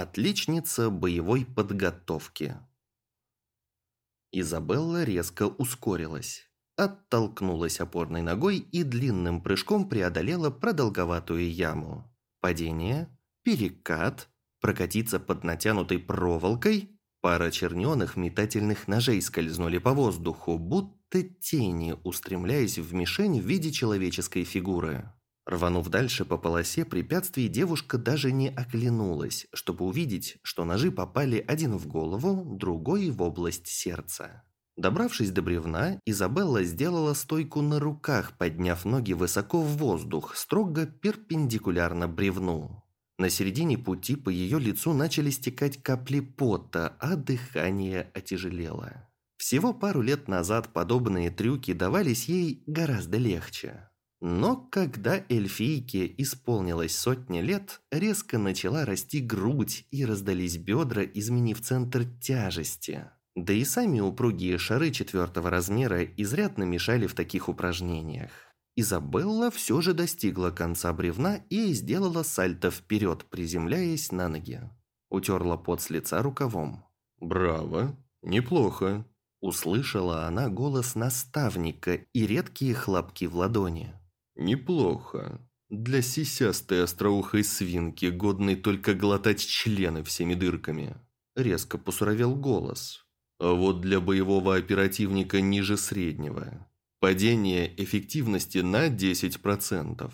Отличница боевой подготовки. Изабелла резко ускорилась. Оттолкнулась опорной ногой и длинным прыжком преодолела продолговатую яму. Падение, перекат, прокатиться под натянутой проволокой. Пара черненых метательных ножей скользнули по воздуху, будто тени, устремляясь в мишень в виде человеческой фигуры. Рванув дальше по полосе препятствий, девушка даже не оглянулась, чтобы увидеть, что ножи попали один в голову, другой в область сердца. Добравшись до бревна, Изабелла сделала стойку на руках, подняв ноги высоко в воздух, строго перпендикулярно бревну. На середине пути по ее лицу начали стекать капли пота, а дыхание отяжелело. Всего пару лет назад подобные трюки давались ей гораздо легче. Но когда эльфийке исполнилось сотни лет, резко начала расти грудь и раздались бедра, изменив центр тяжести. Да и сами упругие шары четвертого размера изрядно мешали в таких упражнениях. Изабелла все же достигла конца бревна и сделала сальто вперед, приземляясь на ноги. Утерла пот с лица рукавом. «Браво! Неплохо!» Услышала она голос наставника и редкие хлопки в ладони. Неплохо. Для сисястой остроухой свинки, годной только глотать члены всеми дырками. Резко посуровел голос. А вот для боевого оперативника ниже среднего. Падение эффективности на 10%.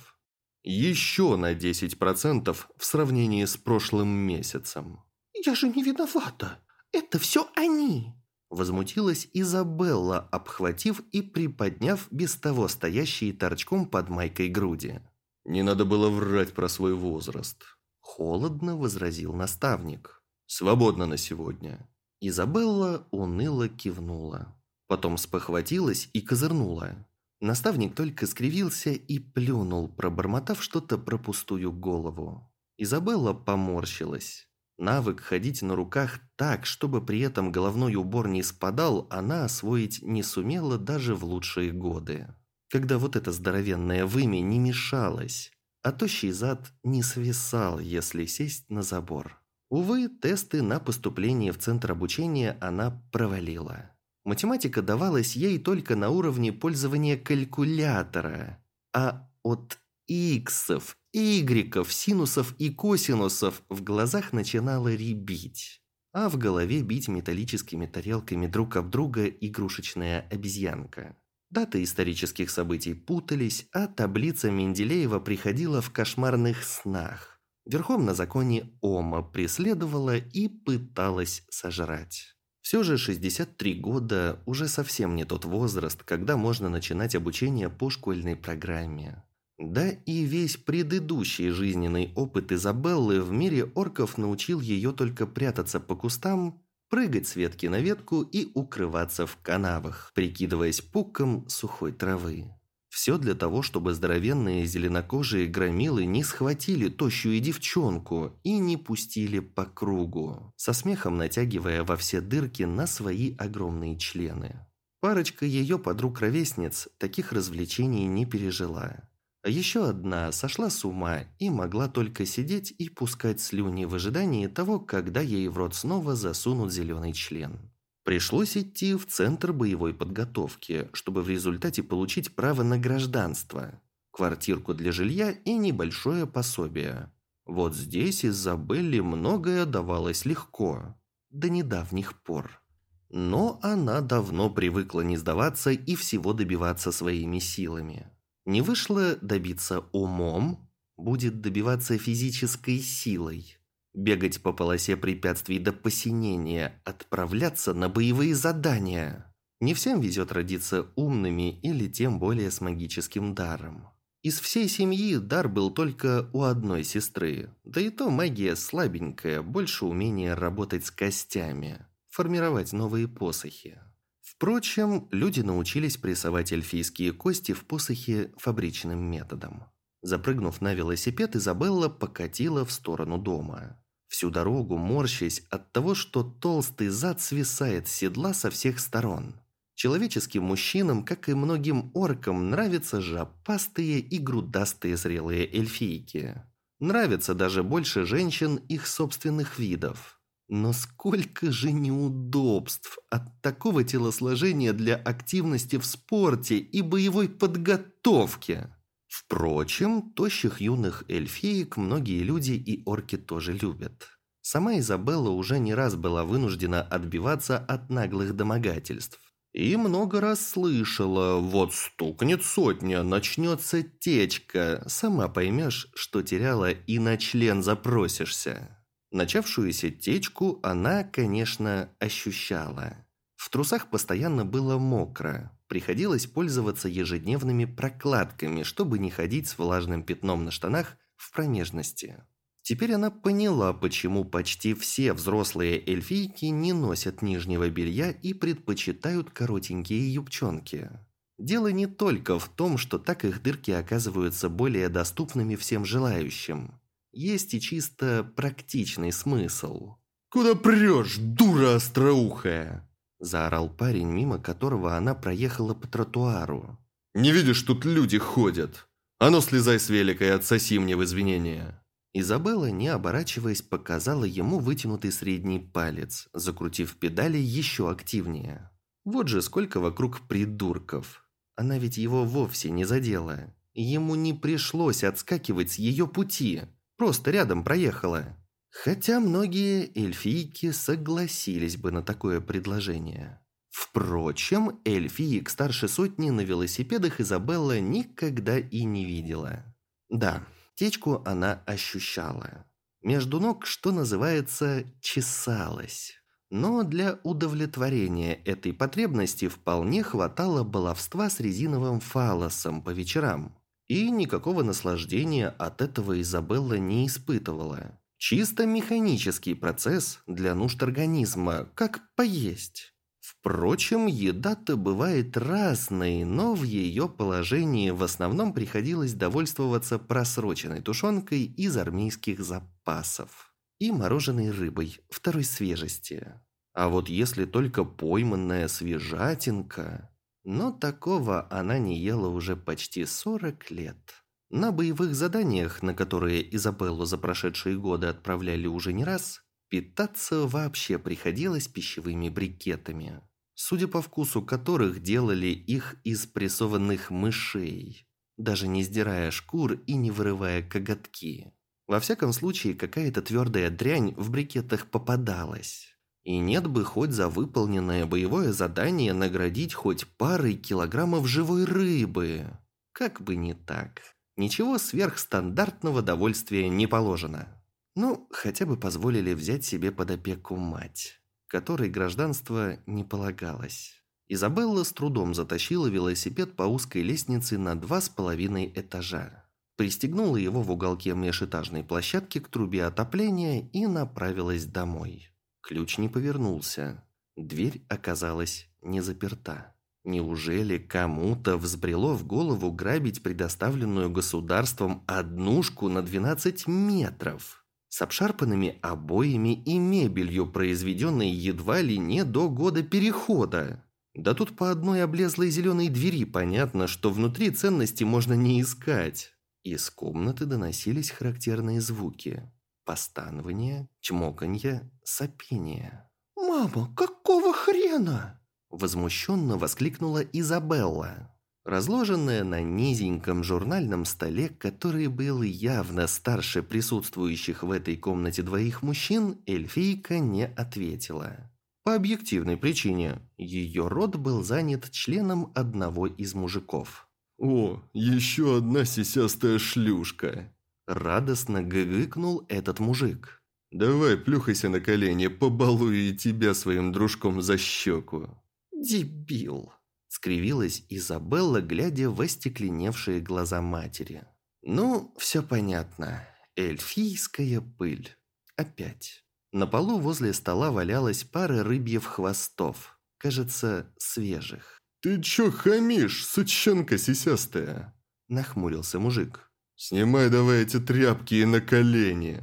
Еще на 10% в сравнении с прошлым месяцем. «Я же не виновата! Это все они!» Возмутилась Изабелла, обхватив и приподняв без того стоящие торчком под майкой груди. «Не надо было врать про свой возраст», – холодно возразил наставник. «Свободно на сегодня». Изабелла уныло кивнула. Потом спохватилась и козырнула. Наставник только скривился и плюнул, пробормотав что-то про пустую голову. Изабелла поморщилась. Навык ходить на руках так, чтобы при этом головной убор не спадал, она освоить не сумела даже в лучшие годы. Когда вот это здоровенное вымя не мешалось, а тощий зад не свисал, если сесть на забор. Увы, тесты на поступление в центр обучения она провалила. Математика давалась ей только на уровне пользования калькулятора, а от иксов игреков, синусов и косинусов в глазах начинало рябить, а в голове бить металлическими тарелками друг об друга игрушечная обезьянка. Даты исторических событий путались, а таблица Менделеева приходила в кошмарных снах. Верхом на законе Ома преследовала и пыталась сожрать. Все же 63 года уже совсем не тот возраст, когда можно начинать обучение по школьной программе. Да и весь предыдущий жизненный опыт Изабеллы в мире орков научил ее только прятаться по кустам, прыгать с ветки на ветку и укрываться в канавах, прикидываясь пуком сухой травы. Все для того, чтобы здоровенные зеленокожие громилы не схватили тощую девчонку и не пустили по кругу, со смехом натягивая во все дырки на свои огромные члены. Парочка ее подруг-ровесниц таких развлечений не пережила. А еще одна сошла с ума и могла только сидеть и пускать слюни в ожидании того, когда ей в рот снова засунут зеленый член. Пришлось идти в центр боевой подготовки, чтобы в результате получить право на гражданство, квартирку для жилья и небольшое пособие. Вот здесь Изабелле многое давалось легко, до недавних пор. Но она давно привыкла не сдаваться и всего добиваться своими силами. Не вышло добиться умом, будет добиваться физической силой. Бегать по полосе препятствий до посинения, отправляться на боевые задания. Не всем везет родиться умными или тем более с магическим даром. Из всей семьи дар был только у одной сестры. Да и то магия слабенькая, больше умения работать с костями, формировать новые посохи. Впрочем, люди научились прессовать эльфийские кости в посохе фабричным методом. Запрыгнув на велосипед, Изабелла покатила в сторону дома. Всю дорогу морщась от того, что толстый зад свисает с седла со всех сторон. Человеческим мужчинам, как и многим оркам, нравятся жопастые и грудастые зрелые эльфийки. Нравится даже больше женщин их собственных видов. Но сколько же неудобств от такого телосложения для активности в спорте и боевой подготовке. Впрочем, тощих юных эльфиек многие люди и орки тоже любят. Сама Изабелла уже не раз была вынуждена отбиваться от наглых домогательств. И много раз слышала, вот стукнет сотня, начнется течка, сама поймешь, что теряла и на член запросишься. Начавшуюся течку она, конечно, ощущала. В трусах постоянно было мокро. Приходилось пользоваться ежедневными прокладками, чтобы не ходить с влажным пятном на штанах в промежности. Теперь она поняла, почему почти все взрослые эльфийки не носят нижнего белья и предпочитают коротенькие юбчонки. Дело не только в том, что так их дырки оказываются более доступными всем желающим есть и чисто практичный смысл. «Куда прешь, дура остроухая?» Заорал парень, мимо которого она проехала по тротуару. «Не видишь, тут люди ходят? А ну слезай с велика и отсоси мне в извинения!» Изабелла, не оборачиваясь, показала ему вытянутый средний палец, закрутив педали еще активнее. Вот же сколько вокруг придурков. Она ведь его вовсе не задела. Ему не пришлось отскакивать с ее пути. Просто рядом проехала. Хотя многие эльфийки согласились бы на такое предложение. Впрочем, эльфиек старше сотни на велосипедах Изабелла никогда и не видела. Да, течку она ощущала. Между ног, что называется, чесалась. Но для удовлетворения этой потребности вполне хватало баловства с резиновым фалосом по вечерам. И никакого наслаждения от этого Изабелла не испытывала. Чисто механический процесс для нужд организма, как поесть. Впрочем, еда-то бывает разной, но в ее положении в основном приходилось довольствоваться просроченной тушенкой из армейских запасов и мороженой рыбой второй свежести. А вот если только пойманная свежатинка... Но такого она не ела уже почти 40 лет. На боевых заданиях, на которые Изабеллу за прошедшие годы отправляли уже не раз, питаться вообще приходилось пищевыми брикетами, судя по вкусу которых делали их из прессованных мышей, даже не сдирая шкур и не вырывая коготки. Во всяком случае, какая-то твердая дрянь в брикетах попадалась. И нет бы хоть за выполненное боевое задание наградить хоть парой килограммов живой рыбы. Как бы не так. Ничего сверхстандартного довольствия не положено. Ну, хотя бы позволили взять себе под опеку мать, которой гражданство не полагалось. Изабелла с трудом затащила велосипед по узкой лестнице на два с половиной этажа. Пристегнула его в уголке межэтажной площадки к трубе отопления и направилась домой. Ключ не повернулся. Дверь оказалась не заперта. Неужели кому-то взбрело в голову грабить предоставленную государством однушку на 12 метров? С обшарпанными обоями и мебелью, произведенной едва ли не до года перехода. Да тут по одной облезлой зеленой двери понятно, что внутри ценности можно не искать. Из комнаты доносились характерные звуки. Постанование, чмоканье, сопение. «Мама, какого хрена?» Возмущенно воскликнула Изабелла. Разложенная на низеньком журнальном столе, который был явно старше присутствующих в этой комнате двоих мужчин, эльфийка не ответила. По объективной причине, ее род был занят членом одного из мужиков. «О, еще одна сисястая шлюшка!» Радостно гыгыкнул этот мужик. «Давай, плюхайся на колени, побалую и тебя своим дружком за щеку». «Дебил!» – скривилась Изабелла, глядя в остекленевшие глаза матери. «Ну, все понятно. Эльфийская пыль. Опять». На полу возле стола валялась пара рыбьев хвостов. Кажется, свежих. «Ты чё хамишь, сучонка сисястая?» – нахмурился мужик. «Снимай давай эти тряпки и на колени!»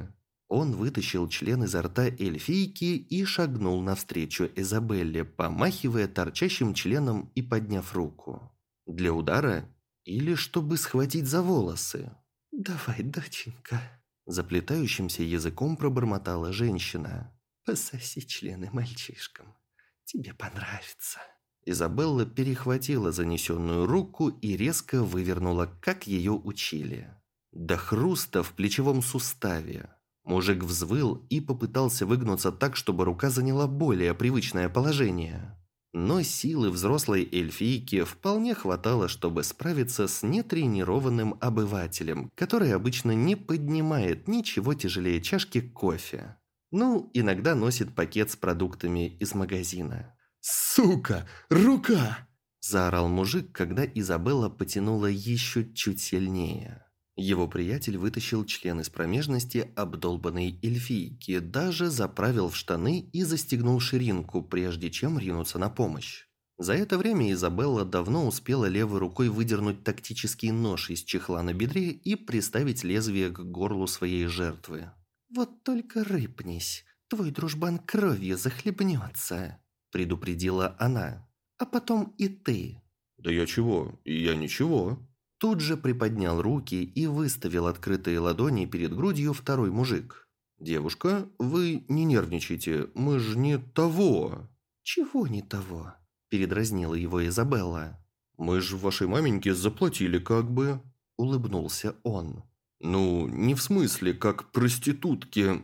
Он вытащил член изо рта эльфийки и шагнул навстречу Изабелле, помахивая торчащим членом и подняв руку. Для удара или чтобы схватить за волосы? «Давай, доченька», Заплетающимся языком пробормотала женщина. «Пососи члены мальчишкам. Тебе понравится». Изабелла перехватила занесенную руку и резко вывернула, как ее учили. До хруста в плечевом суставе. Мужик взвыл и попытался выгнуться так, чтобы рука заняла более привычное положение. Но силы взрослой эльфийки вполне хватало, чтобы справиться с нетренированным обывателем, который обычно не поднимает ничего тяжелее чашки кофе. Ну, иногда носит пакет с продуктами из магазина. «Сука! Рука!» – заорал мужик, когда Изабелла потянула еще чуть сильнее. Его приятель вытащил член из промежности обдолбанной эльфийки, даже заправил в штаны и застегнул ширинку, прежде чем ринуться на помощь. За это время Изабелла давно успела левой рукой выдернуть тактический нож из чехла на бедре и приставить лезвие к горлу своей жертвы. «Вот только рыпнись, твой дружбан кровью захлебнется», предупредила она. «А потом и ты». «Да я чего? Я ничего». Тут же приподнял руки и выставил открытые ладони перед грудью второй мужик. «Девушка, вы не нервничайте, мы ж не того». «Чего не того?» – передразнила его Изабелла. «Мы ж вашей маменьке заплатили как бы», – улыбнулся он. «Ну, не в смысле, как проститутке,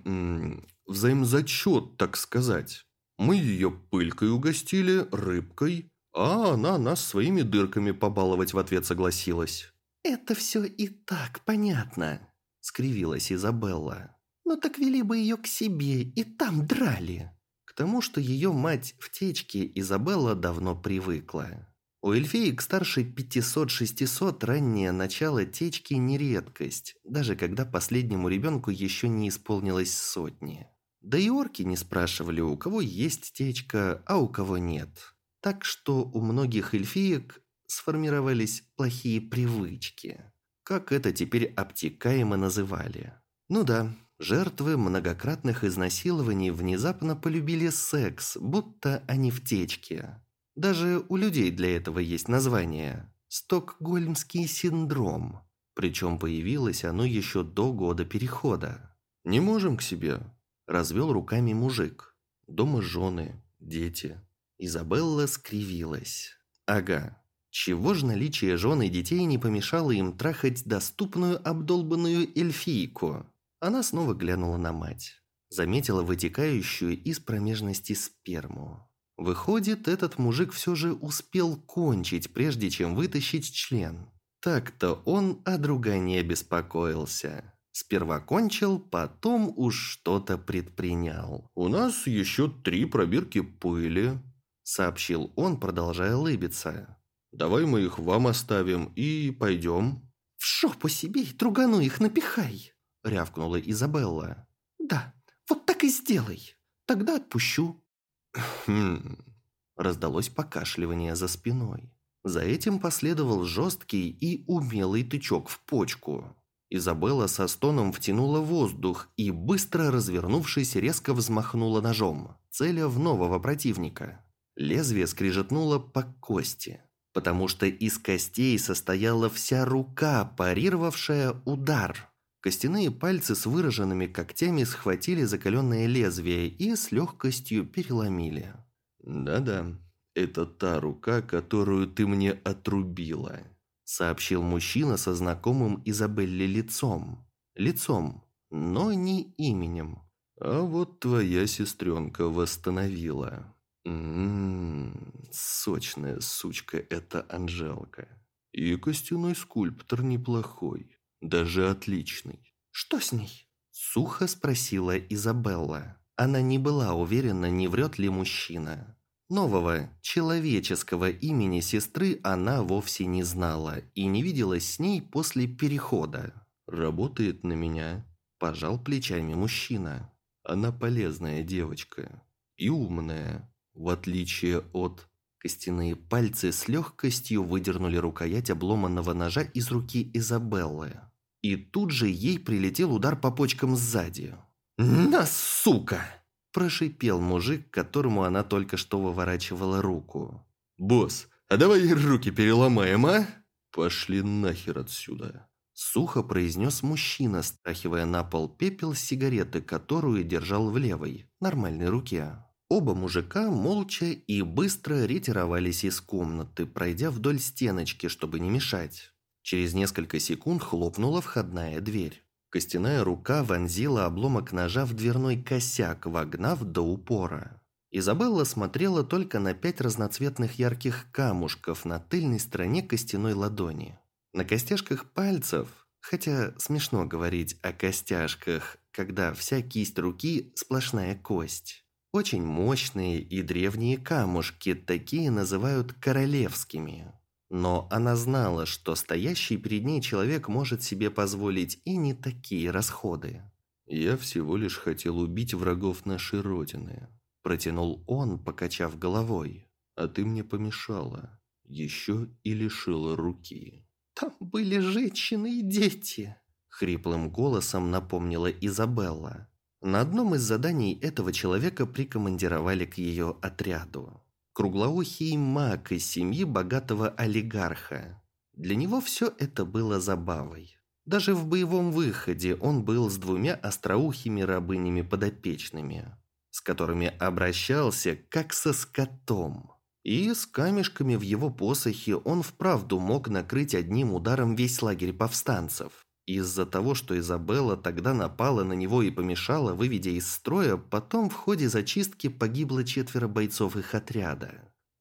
взаимзачет, так сказать». Мы ее пылькой угостили, рыбкой, а она нас своими дырками побаловать в ответ согласилась. «Это все и так понятно», — скривилась Изабелла. «Ну так вели бы ее к себе и там драли». К тому, что ее мать в течке Изабелла давно привыкла. У эльфеек старше 500-600 раннее начало течки не редкость, даже когда последнему ребенку еще не исполнилось сотни. Да и орки не спрашивали, у кого есть течка, а у кого нет. Так что у многих эльфиек сформировались плохие привычки. Как это теперь обтекаемо называли. Ну да, жертвы многократных изнасилований внезапно полюбили секс, будто они в течке. Даже у людей для этого есть название – Стокгольмский синдром. Причем появилось оно еще до года перехода. «Не можем к себе», Развел руками мужик. Дома жены, дети. Изабелла скривилась. Ага. Чего ж наличие жены и детей не помешало им трахать доступную обдолбанную эльфийку? Она снова глянула на мать. Заметила вытекающую из промежности сперму. Выходит, этот мужик все же успел кончить, прежде чем вытащить член. Так-то он о друга не беспокоился. Сперва кончил, потом уж что-то предпринял. «У нас еще три пробирки пыли», – сообщил он, продолжая улыбиться. «Давай мы их вам оставим и пойдем». «В шопу себе и тругану их напихай», – рявкнула Изабелла. «Да, вот так и сделай. Тогда отпущу». «Хм...» – раздалось покашливание за спиной. За этим последовал жесткий и умелый тычок в почку. Изабелла со стоном втянула воздух и, быстро развернувшись, резко взмахнула ножом, целя в нового противника. Лезвие скрижетнуло по кости, потому что из костей состояла вся рука, парировавшая удар. Костяные пальцы с выраженными когтями схватили закаленное лезвие и с легкостью переломили. «Да-да, это та рука, которую ты мне отрубила», сообщил мужчина со знакомым Изабелле лицом. Лицом, но не именем. А вот твоя сестренка восстановила. Ммм, сочная сучка эта Анжелка. И костяной скульптор неплохой, даже отличный. Что с ней? Сухо спросила Изабелла. Она не была уверена, не врет ли мужчина. Нового, человеческого имени сестры она вовсе не знала и не виделась с ней после перехода. «Работает на меня», – пожал плечами мужчина. «Она полезная девочка и умная, в отличие от...» Костяные пальцы с легкостью выдернули рукоять обломанного ножа из руки Изабеллы. И тут же ей прилетел удар по почкам сзади. «На, сука!» Прошипел мужик, которому она только что выворачивала руку. «Босс, а давай руки переломаем, а?» «Пошли нахер отсюда!» Сухо произнес мужчина, страхивая на пол пепел сигареты, которую держал в левой, нормальной руке. Оба мужика молча и быстро ретировались из комнаты, пройдя вдоль стеночки, чтобы не мешать. Через несколько секунд хлопнула входная дверь. Костяная рука вонзила обломок ножа в дверной косяк, вогнав до упора. Изабелла смотрела только на пять разноцветных ярких камушков на тыльной стороне костяной ладони. На костяшках пальцев, хотя смешно говорить о костяшках, когда вся кисть руки – сплошная кость. Очень мощные и древние камушки, такие называют королевскими. Но она знала, что стоящий перед ней человек может себе позволить и не такие расходы. «Я всего лишь хотел убить врагов нашей Родины», – протянул он, покачав головой. «А ты мне помешала. Еще и лишила руки». «Там были женщины и дети», – хриплым голосом напомнила Изабелла. На одном из заданий этого человека прикомандировали к ее отряду. Круглоухий маг из семьи богатого олигарха. Для него все это было забавой. Даже в боевом выходе он был с двумя остроухими рабынями подопечными, с которыми обращался как со скотом. И с камешками в его посохе он вправду мог накрыть одним ударом весь лагерь повстанцев. Из-за того, что Изабелла тогда напала на него и помешала, выведя из строя, потом в ходе зачистки погибло четверо бойцов их отряда.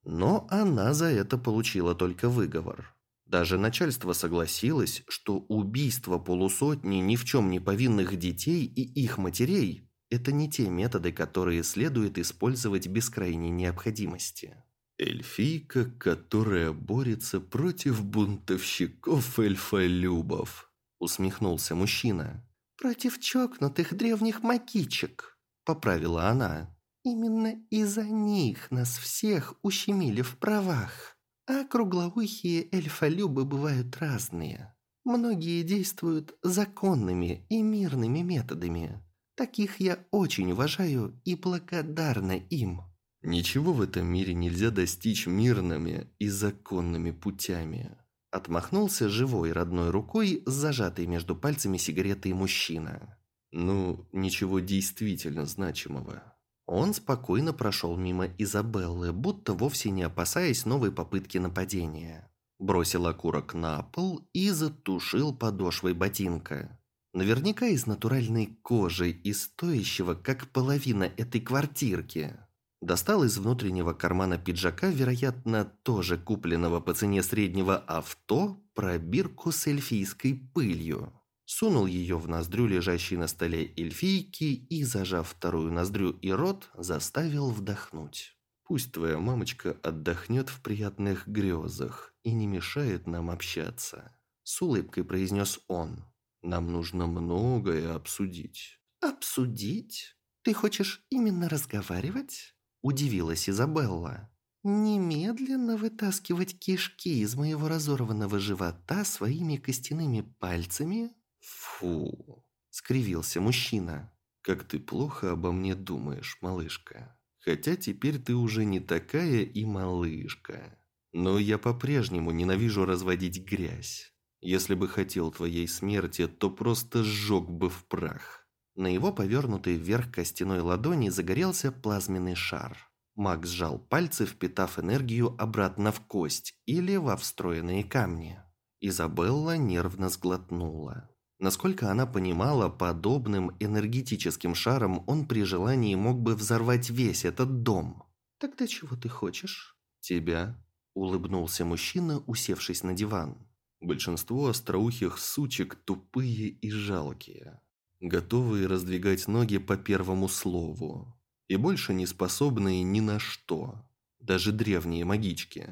Но она за это получила только выговор. Даже начальство согласилось, что убийство полусотни ни в чем не повинных детей и их матерей – это не те методы, которые следует использовать без крайней необходимости. Эльфийка, которая борется против бунтовщиков эльфолюбов, усмехнулся мужчина. Против чокнутых древних магичек, поправила она. Именно из-за них нас всех ущемили в правах. А круглоухие эльфолюбы бывают разные. Многие действуют законными и мирными методами. Таких я очень уважаю и благодарна им. Ничего в этом мире нельзя достичь мирными и законными путями. Отмахнулся живой родной рукой, зажатой между пальцами сигаретой мужчина. Ну, ничего действительно значимого. Он спокойно прошел мимо Изабеллы, будто вовсе не опасаясь новой попытки нападения. Бросил окурок на пол и затушил подошвой ботинка. Наверняка из натуральной кожи и стоящего, как половина этой квартирки. Достал из внутреннего кармана пиджака, вероятно, тоже купленного по цене среднего авто, пробирку с эльфийской пылью. Сунул ее в ноздрю лежащей на столе эльфийки и, зажав вторую ноздрю и рот, заставил вдохнуть. «Пусть твоя мамочка отдохнет в приятных грезах и не мешает нам общаться», – с улыбкой произнес он. «Нам нужно многое обсудить». «Обсудить? Ты хочешь именно разговаривать?» Удивилась Изабелла. «Немедленно вытаскивать кишки из моего разорванного живота своими костяными пальцами?» «Фу!» – скривился мужчина. «Как ты плохо обо мне думаешь, малышка. Хотя теперь ты уже не такая и малышка. Но я по-прежнему ненавижу разводить грязь. Если бы хотел твоей смерти, то просто сжег бы в прах». На его повернутой вверх костяной ладони загорелся плазменный шар. Маг сжал пальцы, впитав энергию обратно в кость или во встроенные камни. Изабелла нервно сглотнула. Насколько она понимала, подобным энергетическим шаром он при желании мог бы взорвать весь этот дом. «Тогда чего ты хочешь?» «Тебя», – улыбнулся мужчина, усевшись на диван. «Большинство остроухих сучек тупые и жалкие готовые раздвигать ноги по первому слову, и больше не способные ни на что, даже древние магички,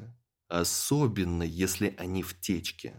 особенно если они в течке.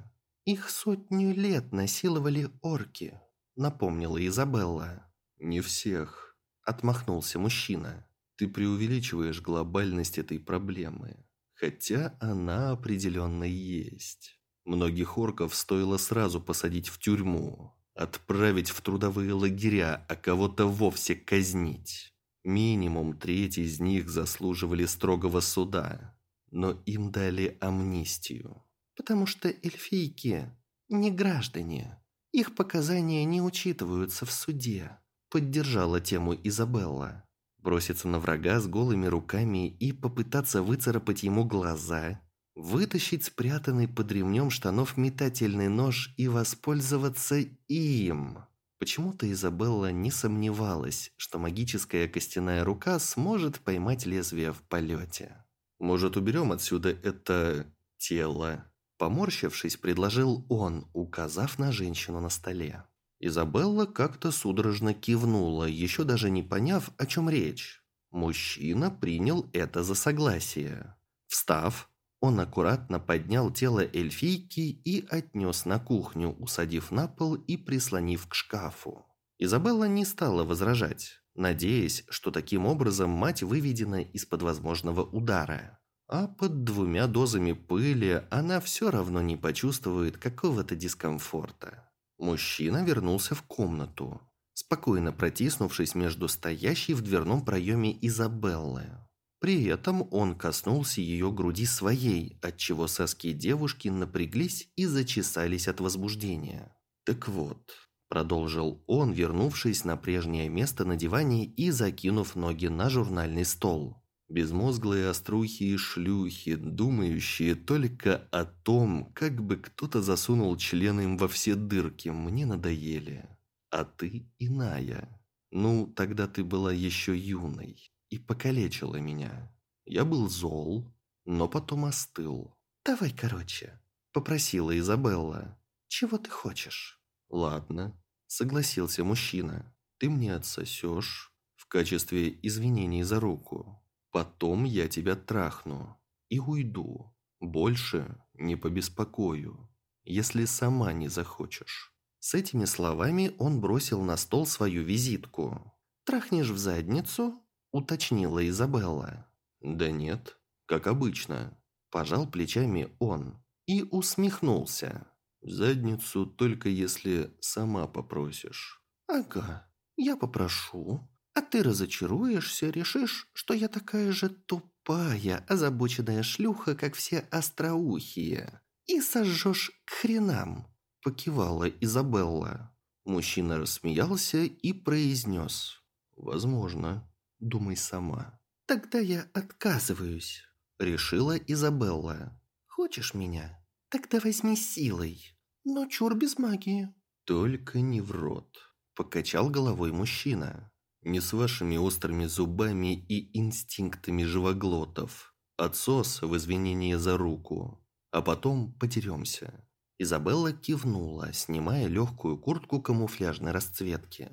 «Их сотню лет насиловали орки», — напомнила Изабелла. «Не всех», — отмахнулся мужчина. «Ты преувеличиваешь глобальность этой проблемы, хотя она определенно есть. Многих орков стоило сразу посадить в тюрьму, Отправить в трудовые лагеря, а кого-то вовсе казнить. Минимум треть из них заслуживали строгого суда, но им дали амнистию. Потому что эльфийки не граждане. Их показания не учитываются в суде», – поддержала тему Изабелла. Броситься на врага с голыми руками и попытаться выцарапать ему глаза, вытащить спрятанный под ремнем штанов метательный нож и воспользоваться им. Почему-то Изабелла не сомневалась, что магическая костяная рука сможет поймать лезвие в полете. «Может, уберем отсюда это тело?» Поморщившись, предложил он, указав на женщину на столе. Изабелла как-то судорожно кивнула, еще даже не поняв, о чем речь. Мужчина принял это за согласие. Встав, он аккуратно поднял тело эльфийки и отнес на кухню, усадив на пол и прислонив к шкафу. Изабелла не стала возражать, надеясь, что таким образом мать выведена из-под возможного удара. А под двумя дозами пыли она все равно не почувствует какого-то дискомфорта. Мужчина вернулся в комнату, спокойно протиснувшись между стоящей в дверном проеме Изабеллы. При этом он коснулся ее груди своей, отчего соски девушки напряглись и зачесались от возбуждения. «Так вот», – продолжил он, вернувшись на прежнее место на диване и закинув ноги на журнальный стол. Безмозглые острухи и шлюхи, думающие только о том, как бы кто-то засунул члены им во все дырки, мне надоели. А ты иная. Ну, тогда ты была еще юной и покалечила меня. Я был зол, но потом остыл. «Давай короче», – попросила Изабелла. «Чего ты хочешь?» «Ладно», – согласился мужчина. «Ты мне отсосешь в качестве извинений за руку». Потом я тебя трахну и уйду. Больше не побеспокою, если сама не захочешь». С этими словами он бросил на стол свою визитку. «Трахнешь в задницу?» – уточнила Изабелла. «Да нет, как обычно», – пожал плечами он и усмехнулся. «В задницу только если сама попросишь». «Ага, я попрошу, а ты разочаруешься, решишь, что я такая же тупая, озабоченная шлюха, как все остроухие. И сожжешь к хренам», – покивала Изабелла. Мужчина рассмеялся и произнес. «Возможно. Думай сама». «Тогда я отказываюсь», – решила Изабелла. «Хочешь меня? Тогда возьми силой. Но чур без магии». «Только не в рот», – покачал головой мужчина. Не с вашими острыми зубами и инстинктами живоглотов. Отсос в извинение за руку. А потом потеремся». Изабелла кивнула, снимая легкую куртку камуфляжной расцветки.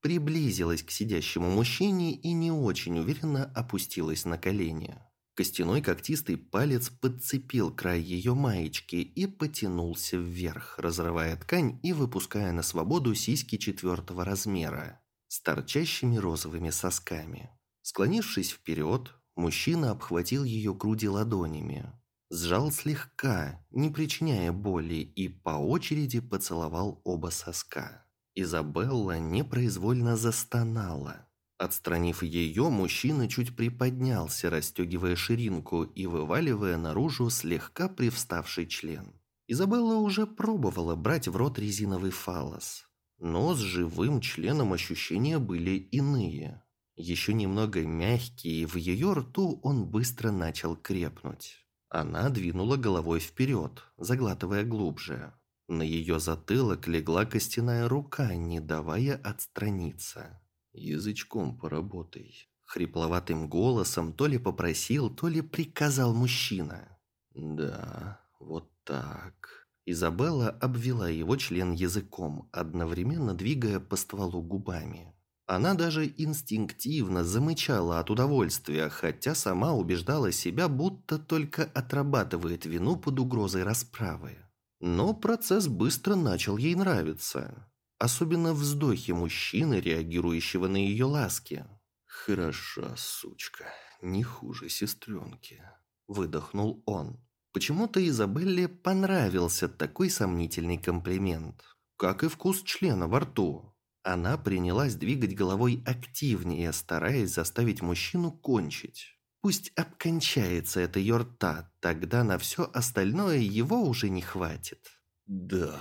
Приблизилась к сидящему мужчине и не очень уверенно опустилась на колени. Костяной когтистый палец подцепил край ее маечки и потянулся вверх, разрывая ткань и выпуская на свободу сиськи четвертого размера с торчащими розовыми сосками. Склонившись вперед, мужчина обхватил ее груди ладонями, сжал слегка, не причиняя боли, и по очереди поцеловал оба соска. Изабелла непроизвольно застонала. Отстранив ее, мужчина чуть приподнялся, расстегивая ширинку и вываливая наружу слегка привставший член. Изабелла уже пробовала брать в рот резиновый фалос, но с живым членом ощущения были иные. Еще немного мягкий, в ее рту он быстро начал крепнуть. Она двинула головой вперед, заглатывая глубже. На ее затылок легла костяная рука, не давая отстраниться. «Язычком поработай», — хрипловатым голосом то ли попросил, то ли приказал мужчина. «Да, вот так». Изабелла обвела его член языком, одновременно двигая по стволу губами. Она даже инстинктивно замычала от удовольствия, хотя сама убеждала себя, будто только отрабатывает вину под угрозой расправы. Но процесс быстро начал ей нравиться. Особенно вздохи мужчины, реагирующего на ее ласки. «Хороша, сучка, не хуже сестренки», – выдохнул он. Почему-то Изабелле понравился такой сомнительный комплимент, как и вкус члена во рту. Она принялась двигать головой активнее, стараясь заставить мужчину кончить. Пусть обкончается это ее рта, тогда на все остальное его уже не хватит. «Да...»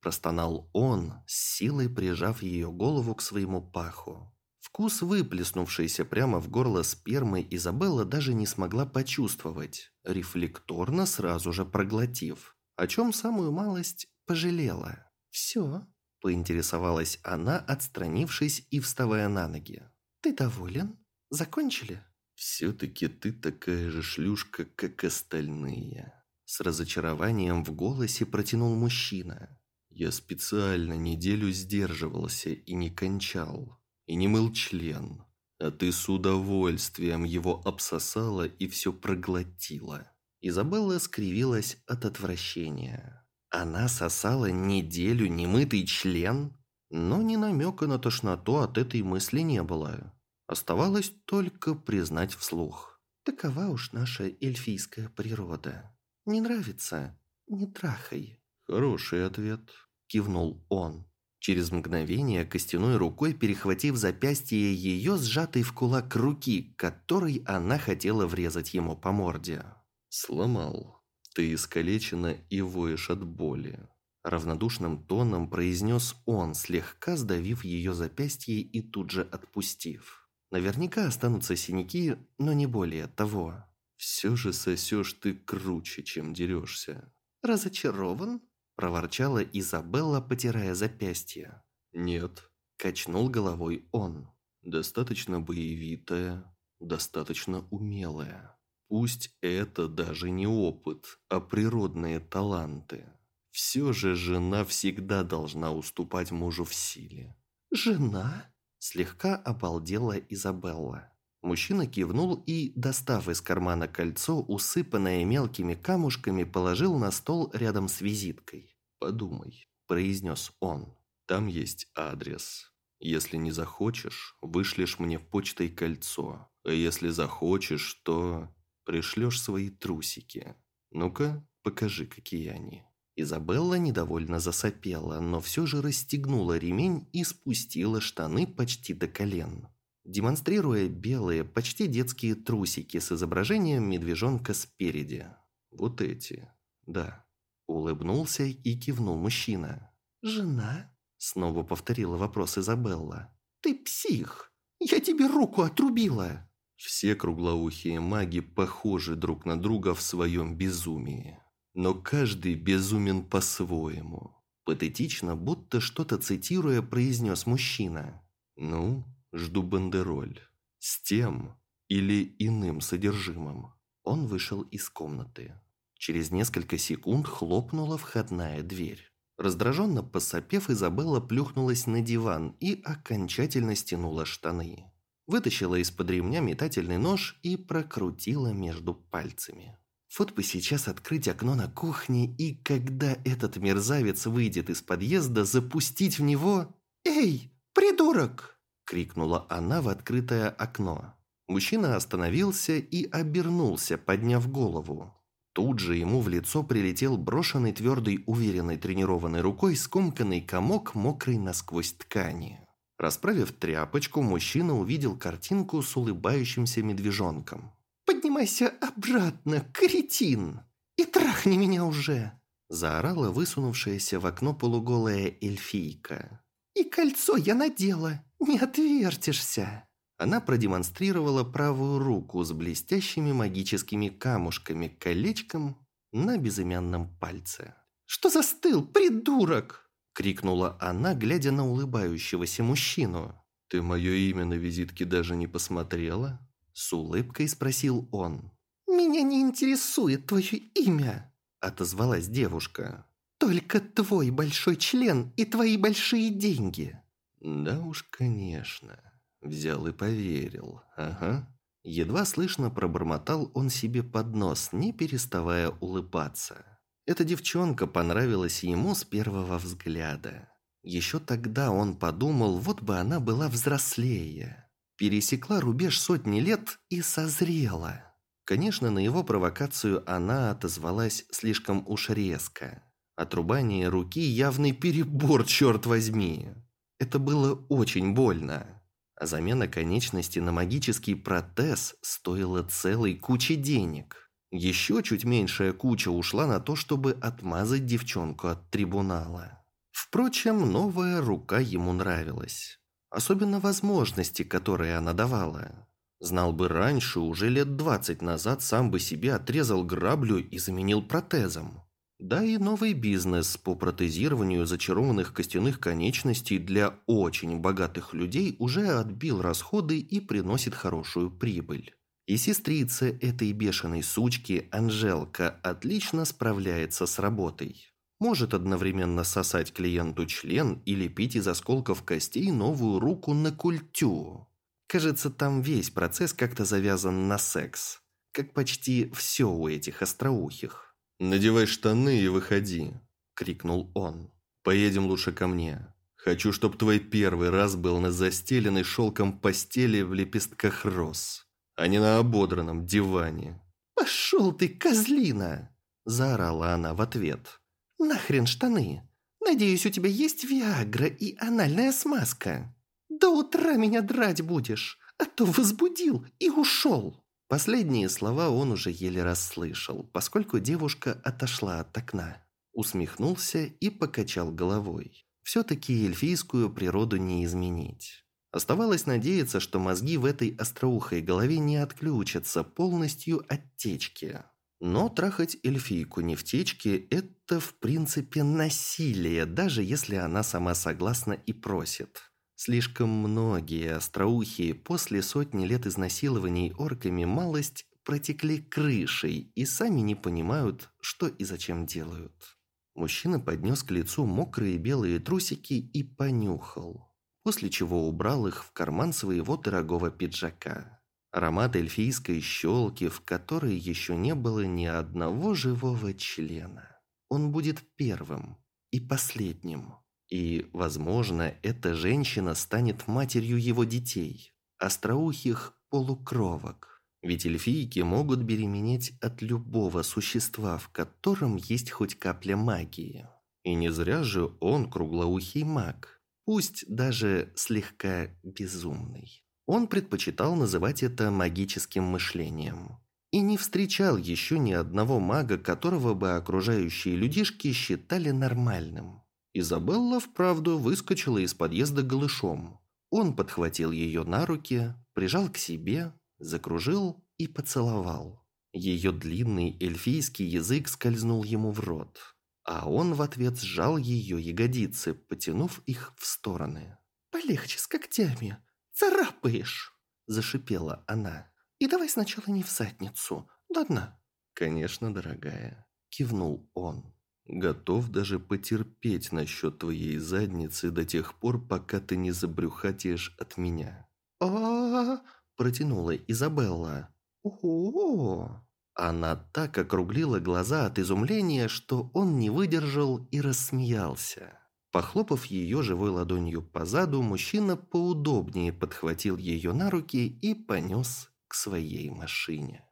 Простонал он, с силой прижав ее голову к своему паху. Вкус, выплеснувшийся прямо в горло спермы, Изабелла даже не смогла почувствовать, рефлекторно сразу же проглотив, о чем самую малость пожалела. «Все?» – поинтересовалась она, отстранившись и вставая на ноги. «Ты доволен? Закончили?» «Все-таки ты такая же шлюшка, как остальные». С разочарованием в голосе протянул мужчина. «Я специально неделю сдерживался и не кончал, и не мыл член, а ты с удовольствием его обсосала и все проглотила». Изабелла скривилась от отвращения. Она сосала неделю немытый член, но ни намека на тошноту от этой мысли не было. Оставалось только признать вслух. Такова уж наша эльфийская природа. Не нравится? Не трахай. Хороший ответ, кивнул он. Через мгновение, костяной рукой перехватив запястье ее сжатой в кулак руки, которой она хотела врезать ему по морде. «Сломал. Ты искалечена и воешь от боли». Равнодушным тоном произнес он, слегка сдавив ее запястье и тут же отпустив. Наверняка останутся синяки, но не более того. Все же сосешь ты круче, чем дерешься. Разочарован? Проворчала Изабелла, потирая запястье. Нет. Качнул головой он. Достаточно боевитая, достаточно умелая. Пусть это даже не опыт, а природные таланты. Все же жена всегда должна уступать мужу в силе. «Жена?» Слегка обалдела Изабелла. Мужчина кивнул и, достав из кармана кольцо, усыпанное мелкими камушками, положил на стол рядом с визиткой. «Подумай», – произнес он. «Там есть адрес. Если не захочешь, вышлешь мне почтой кольцо. А если захочешь, то пришлешь свои трусики. Ну-ка, покажи, какие они». Изабелла недовольно засопела, но все же расстегнула ремень и спустила штаны почти до колен, демонстрируя белые, почти детские трусики с изображением медвежонка спереди. «Вот эти, да», – улыбнулся и кивнул мужчина. «Жена?» – снова повторила вопрос Изабелла. «Ты псих! Я тебе руку отрубила!» Все круглоухие маги похожи друг на друга в своем безумии но каждый безумен по-своему. Патетично, будто что-то цитируя, произнес мужчина. Ну, жду бандероль. С тем или иным содержимым. Он вышел из комнаты. Через несколько секунд хлопнула входная дверь. Раздраженно посопев, Изабелла плюхнулась на диван и окончательно стянула штаны. Вытащила из-под ремня метательный нож и прокрутила между пальцами. Вот бы сейчас открыть окно на кухне и, когда этот мерзавец выйдет из подъезда, запустить в него... «Эй, придурок!» – крикнула она в открытое окно. Мужчина остановился и обернулся, подняв голову. Тут же ему в лицо прилетел брошенный твердой, уверенной, тренированной рукой скомканный комок, мокрый насквозь ткани. Расправив тряпочку, мужчина увидел картинку с улыбающимся медвежонком. «Поднимайся обратно, кретин! И трахни меня уже!» Заорала высунувшаяся в окно полуголая эльфийка. «И кольцо я надела, не отвертишься!» Она продемонстрировала правую руку с блестящими магическими камушками колечком на безымянном пальце. «Что застыл, придурок?» – крикнула она, глядя на улыбающегося мужчину. «Ты мое имя на визитке даже не посмотрела?» С улыбкой спросил он. «Меня не интересует твое имя», – отозвалась девушка. «Только твой большой член и твои большие деньги». «Да уж, конечно. Взял и поверил. Ага». Едва слышно пробормотал он себе под нос, не переставая улыбаться. Эта девчонка понравилась ему с первого взгляда. Еще тогда он подумал, вот бы она была взрослее пересекла рубеж сотни лет и созрела. Конечно, на его провокацию она отозвалась слишком уж резко. Отрубание руки – явный перебор, черт возьми. Это было очень больно. А замена конечности на магический протез стоила целой кучи денег. Еще чуть меньшая куча ушла на то, чтобы отмазать девчонку от трибунала. Впрочем, новая рука ему нравилась. Особенно возможности, которые она давала. Знал бы раньше, уже лет двадцать назад сам бы себе отрезал граблю и заменил протезом. Да и новый бизнес по протезированию зачарованных костяных конечностей для очень богатых людей уже отбил расходы и приносит хорошую прибыль. И сестрица этой бешеной сучки, Анжелка, отлично справляется с работой. Может одновременно сосать клиенту член и лепить из осколков костей новую руку на культю. Кажется, там весь процесс как-то завязан на секс. Как почти все у этих остроухих. «Надевай штаны и выходи», — крикнул он. «Поедем лучше ко мне. Хочу, чтоб твой первый раз был на застеленной шелком постели в лепестках роз, а не на ободранном диване». «Пошел ты, козлина!» – заорала она в ответ. «Нахрен штаны! Надеюсь, у тебя есть Виагра и анальная смазка. До утра меня драть будешь, а то возбудил и ушел!» Последние слова он уже еле расслышал, поскольку девушка отошла от окна. Усмехнулся и покачал головой. Все-таки эльфийскую природу не изменить. Оставалось надеяться, что мозги в этой остроухой голове не отключатся полностью от течки. Но трахать эльфийку не в течке – это, в принципе, насилие, даже если она сама согласна и просит. Слишком многие остроухие после сотни лет изнасилований орками малость протекли крышей и сами не понимают, что и зачем делают. Мужчина поднес к лицу мокрые белые трусики и понюхал, после чего убрал их в карман своего дорогого пиджака. Аромат эльфийской щелки, в которой еще не было ни одного живого члена. Он будет первым и последним. И, возможно, эта женщина станет матерью его детей, остроухих полукровок. Ведь эльфийки могут беременеть от любого существа, в котором есть хоть капля магии. И не зря же он круглоухий маг, пусть даже слегка безумный. Он предпочитал называть это магическим мышлением. И не встречал еще ни одного мага, которого бы окружающие людишки считали нормальным. Изабелла вправду выскочила из подъезда голышом. Он подхватил ее на руки, прижал к себе, закружил и поцеловал. Ее длинный эльфийский язык скользнул ему в рот, а он в ответ сжал ее ягодицы, потянув их в стороны. «Полегче с когтями, царапаешь!» – зашипела она. «И давай сначала не в задницу, ладно?» «Конечно, дорогая», – кивнул он. Готов даже потерпеть насчет твоей задницы до тех пор, пока ты не забрюхатишь от меня. а, -а, -а протянула Изабелла. о Она так округлила глаза от изумления, что он не выдержал и рассмеялся. Похлопав ее живой ладонью по заду, мужчина поудобнее подхватил ее на руки и понес к своей машине.